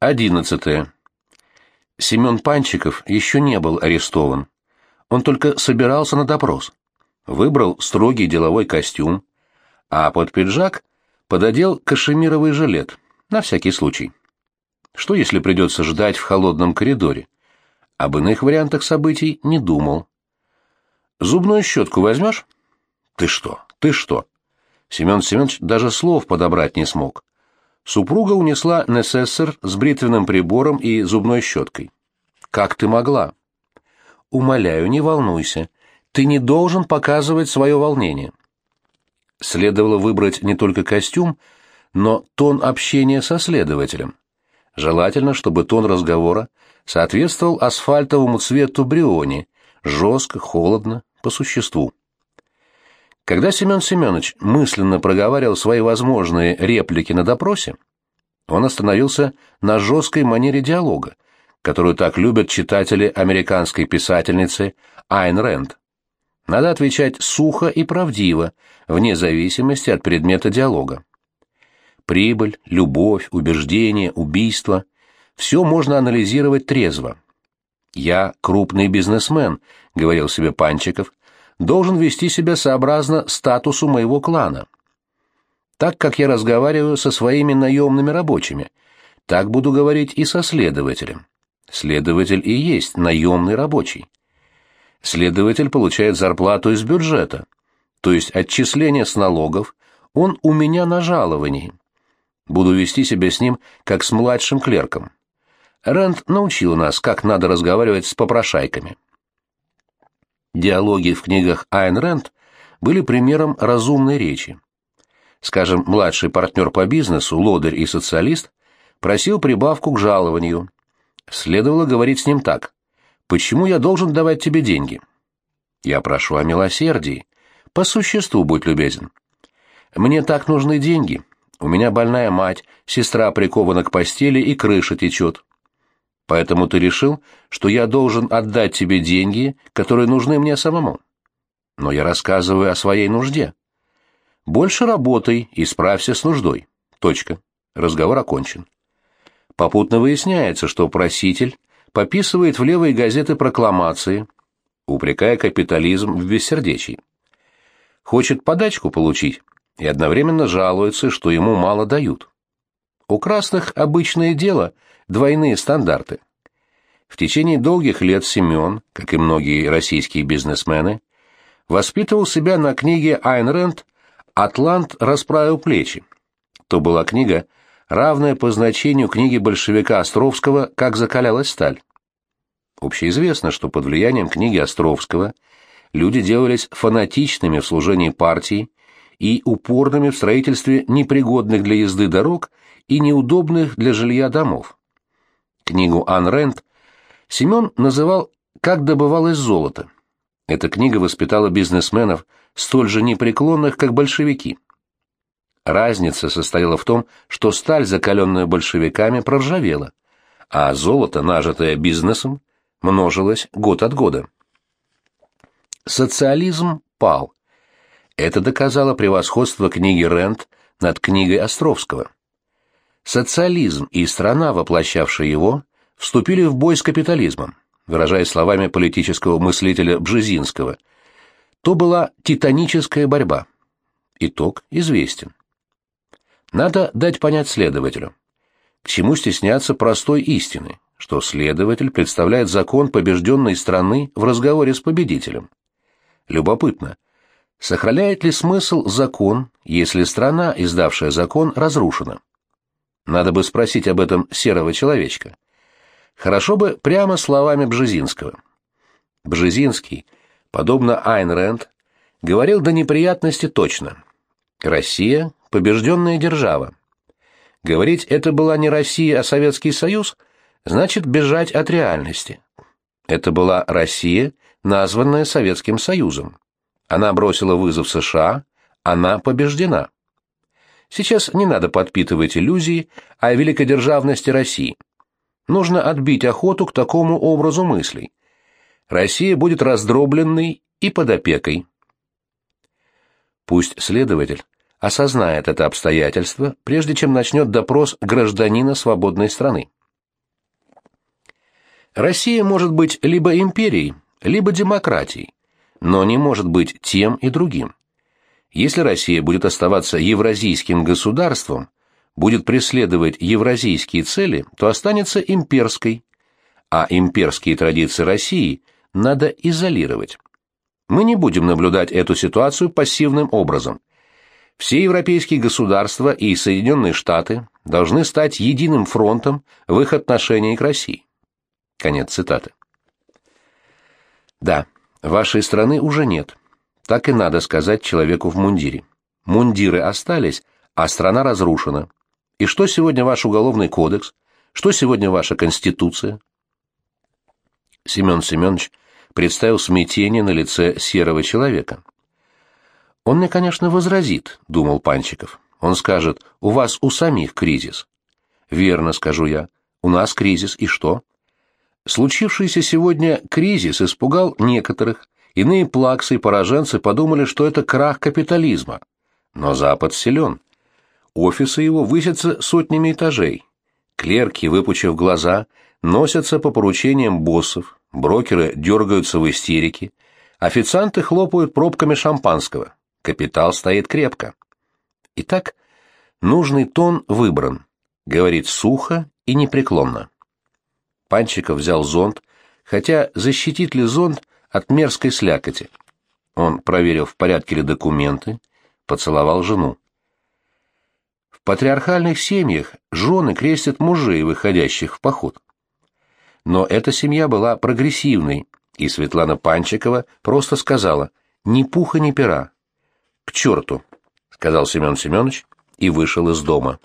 Одиннадцатое. Семен Панчиков еще не был арестован. Он только собирался на допрос. Выбрал строгий деловой костюм, а под пиджак пододел кашемировый жилет, на всякий случай. Что, если придется ждать в холодном коридоре? Об иных вариантах событий не думал. «Зубную щетку возьмешь?» «Ты что? Ты что?» Семен Семенович даже слов подобрать не смог. Супруга унесла Несессор с бритвенным прибором и зубной щеткой. «Как ты могла?» «Умоляю, не волнуйся. Ты не должен показывать свое волнение». Следовало выбрать не только костюм, но тон общения со следователем. Желательно, чтобы тон разговора соответствовал асфальтовому цвету Бриони, жестко, холодно, по существу. Когда Семен Семенович мысленно проговаривал свои возможные реплики на допросе, он остановился на жесткой манере диалога, которую так любят читатели американской писательницы Айн Рэнд. Надо отвечать сухо и правдиво, вне зависимости от предмета диалога. Прибыль, любовь, убеждение, убийство – все можно анализировать трезво. «Я крупный бизнесмен», — говорил себе Панчиков, должен вести себя сообразно статусу моего клана. Так как я разговариваю со своими наемными рабочими, так буду говорить и со следователем. Следователь и есть наемный рабочий. Следователь получает зарплату из бюджета, то есть отчисление с налогов, он у меня на жаловании. Буду вести себя с ним, как с младшим клерком. Рэнд научил нас, как надо разговаривать с попрошайками. Диалоги в книгах Айн Рэнд были примером разумной речи. Скажем, младший партнер по бизнесу, лодырь и социалист, просил прибавку к жалованию. Следовало говорить с ним так. «Почему я должен давать тебе деньги?» «Я прошу о милосердии. По существу будь любезен. Мне так нужны деньги. У меня больная мать, сестра прикована к постели и крыша течет. Поэтому ты решил, что я должен отдать тебе деньги, которые нужны мне самому. Но я рассказываю о своей нужде. Больше работай и справься с нуждой. Точка. Разговор окончен. Попутно выясняется, что проситель пописывает в левые газеты прокламации, упрекая капитализм в бессердечии. Хочет подачку получить и одновременно жалуется, что ему мало дают. У красных обычное дело – двойные стандарты. В течение долгих лет Семен, как и многие российские бизнесмены, воспитывал себя на книге Айн Рэнд «Атлант расправил плечи». То была книга, равная по значению книги большевика Островского «Как закалялась сталь». Общеизвестно, что под влиянием книги Островского люди делались фанатичными в служении партии и упорными в строительстве непригодных для езды дорог и неудобных для жилья домов. Книгу Ан Рэнд Семен называл «Как добывалось золото». Эта книга воспитала бизнесменов, столь же непреклонных, как большевики. Разница состояла в том, что сталь, закаленная большевиками, проржавела, а золото, нажитое бизнесом, множилось год от года. Социализм пал. Это доказало превосходство книги Рент над книгой Островского. Социализм и страна, воплощавшая его, вступили в бой с капитализмом, выражаясь словами политического мыслителя Бжезинского. То была титаническая борьба. Итог известен. Надо дать понять следователю. К чему стесняться простой истины, что следователь представляет закон побежденной страны в разговоре с победителем. Любопытно, сохраняет ли смысл закон, если страна, издавшая закон, разрушена? Надо бы спросить об этом серого человечка. Хорошо бы прямо словами Бжезинского. Бжезинский, подобно Айн Рэнд, говорил до неприятности точно. Россия – побежденная держава. Говорить это была не Россия, а Советский Союз, значит бежать от реальности. Это была Россия, названная Советским Союзом. Она бросила вызов США, она побеждена. Сейчас не надо подпитывать иллюзии о великодержавности России. Нужно отбить охоту к такому образу мыслей. Россия будет раздробленной и под опекой. Пусть следователь осознает это обстоятельство, прежде чем начнет допрос гражданина свободной страны. Россия может быть либо империей, либо демократией, но не может быть тем и другим. Если Россия будет оставаться евразийским государством, будет преследовать евразийские цели, то останется имперской, а имперские традиции России надо изолировать. Мы не будем наблюдать эту ситуацию пассивным образом. Все европейские государства и Соединенные Штаты должны стать единым фронтом в их отношении к России. Конец цитаты. Да, вашей страны уже нет. Так и надо сказать человеку в мундире. Мундиры остались, а страна разрушена. И что сегодня ваш уголовный кодекс? Что сегодня ваша конституция? Семен Семенович представил смятение на лице серого человека. Он мне, конечно, возразит, думал Панчиков. Он скажет: "У вас у самих кризис". Верно, скажу я. У нас кризис, и что? Случившийся сегодня кризис испугал некоторых, иные плаксы и пораженцы подумали, что это крах капитализма. Но Запад силен. Офисы его высятся сотнями этажей. Клерки, выпучив глаза, носятся по поручениям боссов, брокеры дергаются в истерике, официанты хлопают пробками шампанского. Капитал стоит крепко. Итак, нужный тон выбран. Говорит сухо и непреклонно. Панчиков взял зонт, хотя защитит ли зонт от мерзкой слякоти. Он проверил, в порядке ли документы, поцеловал жену. В патриархальных семьях жены крестят мужей, выходящих в поход. Но эта семья была прогрессивной, и Светлана Панчикова просто сказала «ни пуха, ни пера». «К черту», — сказал Семен Семенович и вышел из дома.